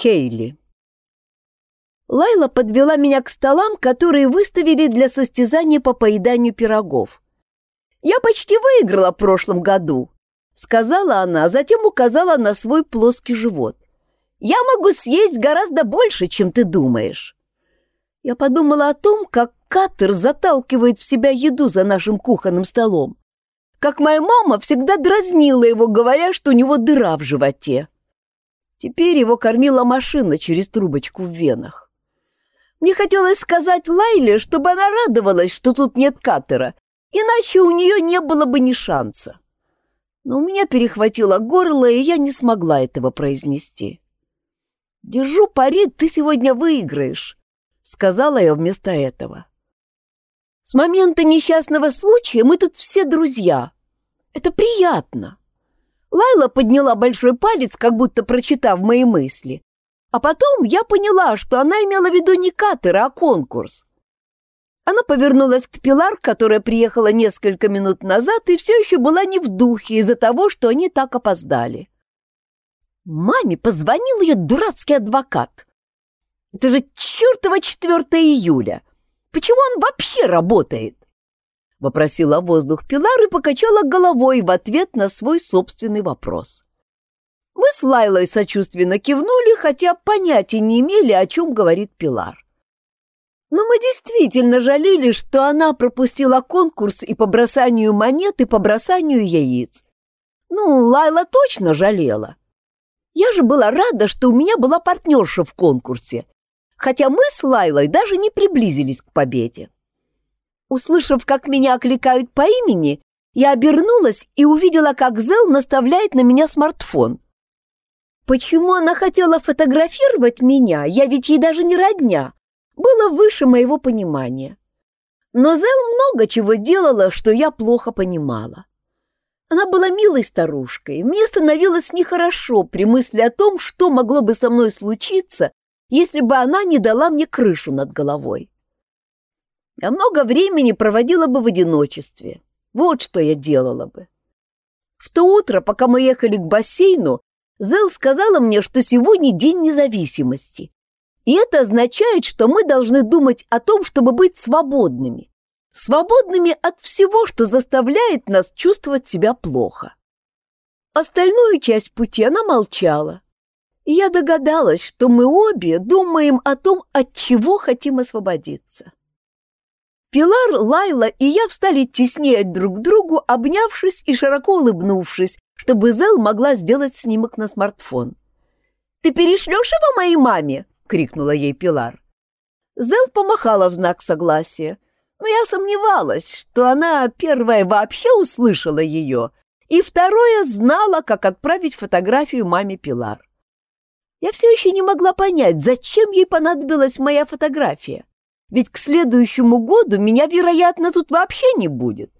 Кейли. Лайла подвела меня к столам, которые выставили для состязания по поеданию пирогов. «Я почти выиграла в прошлом году», — сказала она, затем указала на свой плоский живот. «Я могу съесть гораздо больше, чем ты думаешь». Я подумала о том, как Каттер заталкивает в себя еду за нашим кухонным столом. Как моя мама всегда дразнила его, говоря, что у него дыра в животе. Теперь его кормила машина через трубочку в венах. Мне хотелось сказать Лайле, чтобы она радовалась, что тут нет Каттера, иначе у нее не было бы ни шанса. Но у меня перехватило горло, и я не смогла этого произнести. «Держу пари, ты сегодня выиграешь», — сказала я вместо этого. «С момента несчастного случая мы тут все друзья. Это приятно». Лайла подняла большой палец, как будто прочитав мои мысли. А потом я поняла, что она имела в виду не катера, а конкурс. Она повернулась к Пилар, которая приехала несколько минут назад и все еще была не в духе из-за того, что они так опоздали. Маме позвонил ее дурацкий адвокат. Это же чертово 4 июля. Почему он вообще работает? Вопросила воздух Пилар и покачала головой в ответ на свой собственный вопрос. Мы с Лайлой сочувственно кивнули, хотя понятия не имели, о чем говорит Пилар. Но мы действительно жалели, что она пропустила конкурс и по бросанию монет, и по бросанию яиц. Ну, Лайла точно жалела. Я же была рада, что у меня была партнерша в конкурсе, хотя мы с Лайлой даже не приблизились к победе. Услышав, как меня окликают по имени, я обернулась и увидела, как Зел наставляет на меня смартфон. Почему она хотела фотографировать меня, я ведь ей даже не родня, было выше моего понимания. Но Зел много чего делала, что я плохо понимала. Она была милой старушкой, мне становилось нехорошо при мысли о том, что могло бы со мной случиться, если бы она не дала мне крышу над головой. Я много времени проводила бы в одиночестве. Вот что я делала бы. В то утро, пока мы ехали к бассейну, Зел сказала мне, что сегодня день независимости, и это означает, что мы должны думать о том, чтобы быть свободными. Свободными от всего, что заставляет нас чувствовать себя плохо. Остальную часть пути она молчала. И я догадалась, что мы обе думаем о том, от чего хотим освободиться. Пилар, Лайла и я встали теснее друг к другу, обнявшись и широко улыбнувшись, чтобы Зел могла сделать снимок на смартфон. «Ты перешлешь его моей маме?» крикнула ей Пилар. Зел помахала в знак согласия, но я сомневалась, что она первая вообще услышала ее, и второе знала, как отправить фотографию маме Пилар. Я все еще не могла понять, зачем ей понадобилась моя фотография. Ведь к следующему году меня, вероятно, тут вообще не будет.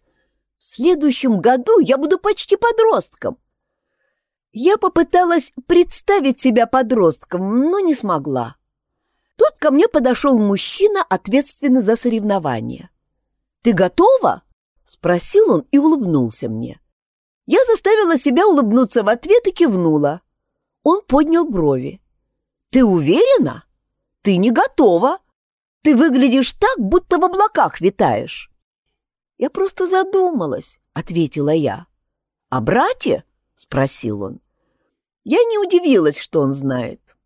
В следующем году я буду почти подростком. Я попыталась представить себя подростком, но не смогла. Тут ко мне подошел мужчина, ответственный за соревнования. «Ты готова?» — спросил он и улыбнулся мне. Я заставила себя улыбнуться в ответ и кивнула. Он поднял брови. «Ты уверена? Ты не готова. Ты выглядишь так, будто в облаках витаешь». «Я просто задумалась», — ответила я. «О брате?» — спросил он. Я не удивилась, что он знает.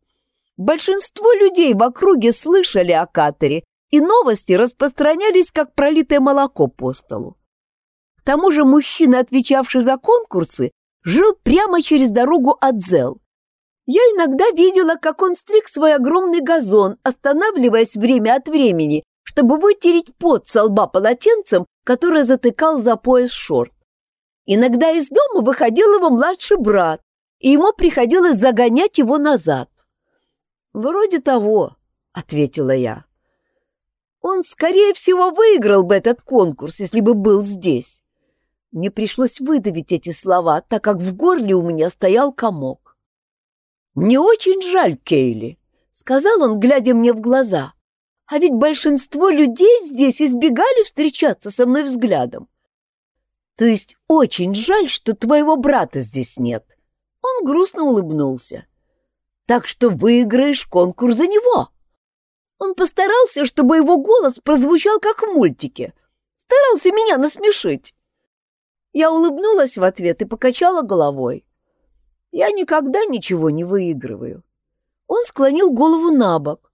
Большинство людей в округе слышали о катере, и новости распространялись, как пролитое молоко по столу. К тому же мужчина, отвечавший за конкурсы, жил прямо через дорогу от Зел. Я иногда видела, как он стриг свой огромный газон, останавливаясь время от времени, чтобы вытереть пот со лба полотенцем, которое затыкал за пояс шорт. Иногда из дома выходил его младший брат, и ему приходилось загонять его назад. «Вроде того», — ответила я. «Он, скорее всего, выиграл бы этот конкурс, если бы был здесь». Мне пришлось выдавить эти слова, так как в горле у меня стоял комок. «Мне очень жаль, Кейли», — сказал он, глядя мне в глаза. «А ведь большинство людей здесь избегали встречаться со мной взглядом. То есть очень жаль, что твоего брата здесь нет». Он грустно улыбнулся. так что выиграешь конкурс за него. Он постарался, чтобы его голос прозвучал как в мультике. Старался меня насмешить. Я улыбнулась в ответ и покачала головой. Я никогда ничего не выигрываю. Он склонил голову на бок.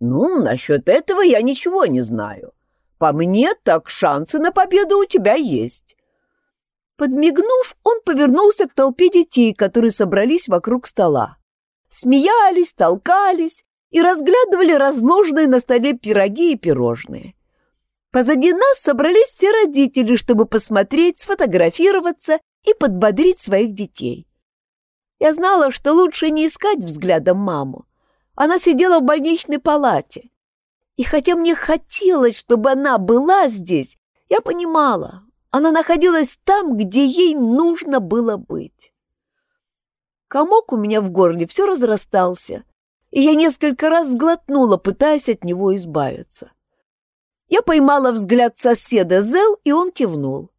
Ну, насчет этого я ничего не знаю. По мне, так шансы на победу у тебя есть. Подмигнув, он повернулся к толпе детей, которые собрались вокруг стола. Смеялись, толкались и разглядывали разложенные на столе пироги и пирожные. Позади нас собрались все родители, чтобы посмотреть, сфотографироваться и подбодрить своих детей. Я знала, что лучше не искать взглядом маму. Она сидела в больничной палате. И хотя мне хотелось, чтобы она была здесь, я понимала, она находилась там, где ей нужно было быть. Комок у меня в горле все разрастался, и я несколько раз сглотнула, пытаясь от него избавиться. Я поймала взгляд соседа Зел, и он кивнул.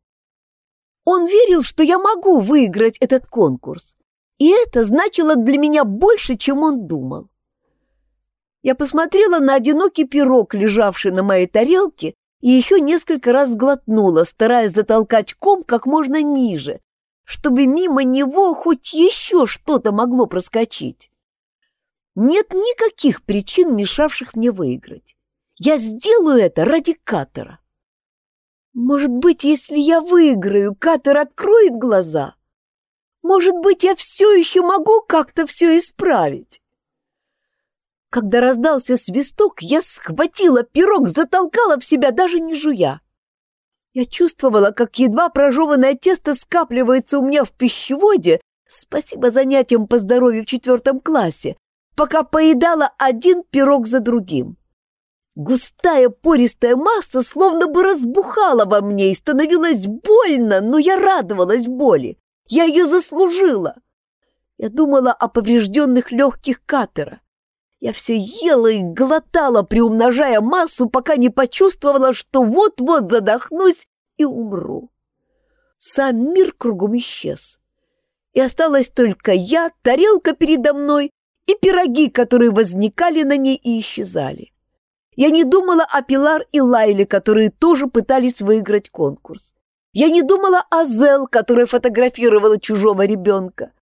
Он верил, что я могу выиграть этот конкурс, и это значило для меня больше, чем он думал. Я посмотрела на одинокий пирог, лежавший на моей тарелке, и еще несколько раз глотнула, стараясь затолкать ком как можно ниже, чтобы мимо него хоть еще что-то могло проскочить. Нет никаких причин, мешавших мне выиграть. Я сделаю это ради Катера. Может быть, если я выиграю, Катер откроет глаза? Может быть, я все еще могу как-то все исправить? Когда раздался свисток, я схватила пирог, затолкала в себя, даже не жуя. Я чувствовала, как едва прожеванное тесто скапливается у меня в пищеводе, спасибо занятиям по здоровью в четвертом классе, пока поедала один пирог за другим. Густая пористая масса словно бы разбухала во мне и становилась больно, но я радовалась боли. Я ее заслужила. Я думала о поврежденных легких катера. Я все ела и глотала, приумножая массу, пока не почувствовала, что вот-вот задохнусь и умру. Сам мир кругом исчез. И осталась только я, тарелка передо мной и пироги, которые возникали на ней и исчезали. Я не думала о Пилар и Лайле, которые тоже пытались выиграть конкурс. Я не думала о Зел, которая фотографировала чужого ребенка.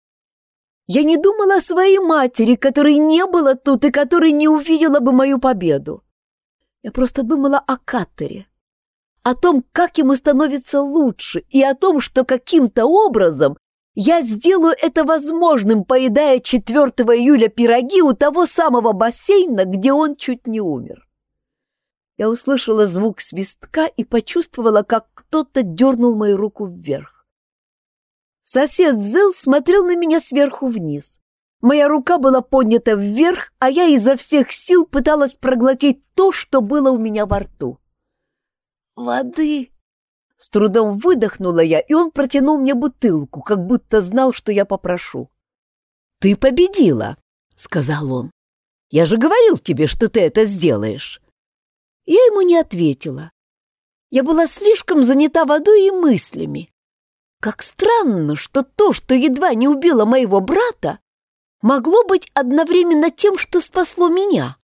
Я не думала о своей матери, которой не было тут и которой не увидела бы мою победу. Я просто думала о Каттере, о том, как ему становится лучше, и о том, что каким-то образом я сделаю это возможным, поедая 4 июля пироги у того самого бассейна, где он чуть не умер. Я услышала звук свистка и почувствовала, как кто-то дернул мою руку вверх. Сосед Зел смотрел на меня сверху вниз. Моя рука была поднята вверх, а я изо всех сил пыталась проглотить то, что было у меня во рту. «Воды!» С трудом выдохнула я, и он протянул мне бутылку, как будто знал, что я попрошу. «Ты победила!» — сказал он. «Я же говорил тебе, что ты это сделаешь!» Я ему не ответила. Я была слишком занята водой и мыслями. Как странно, что то, что едва не убило моего брата, могло быть одновременно тем, что спасло меня.